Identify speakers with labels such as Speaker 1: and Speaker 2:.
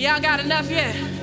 Speaker 1: Y'all got enough yet?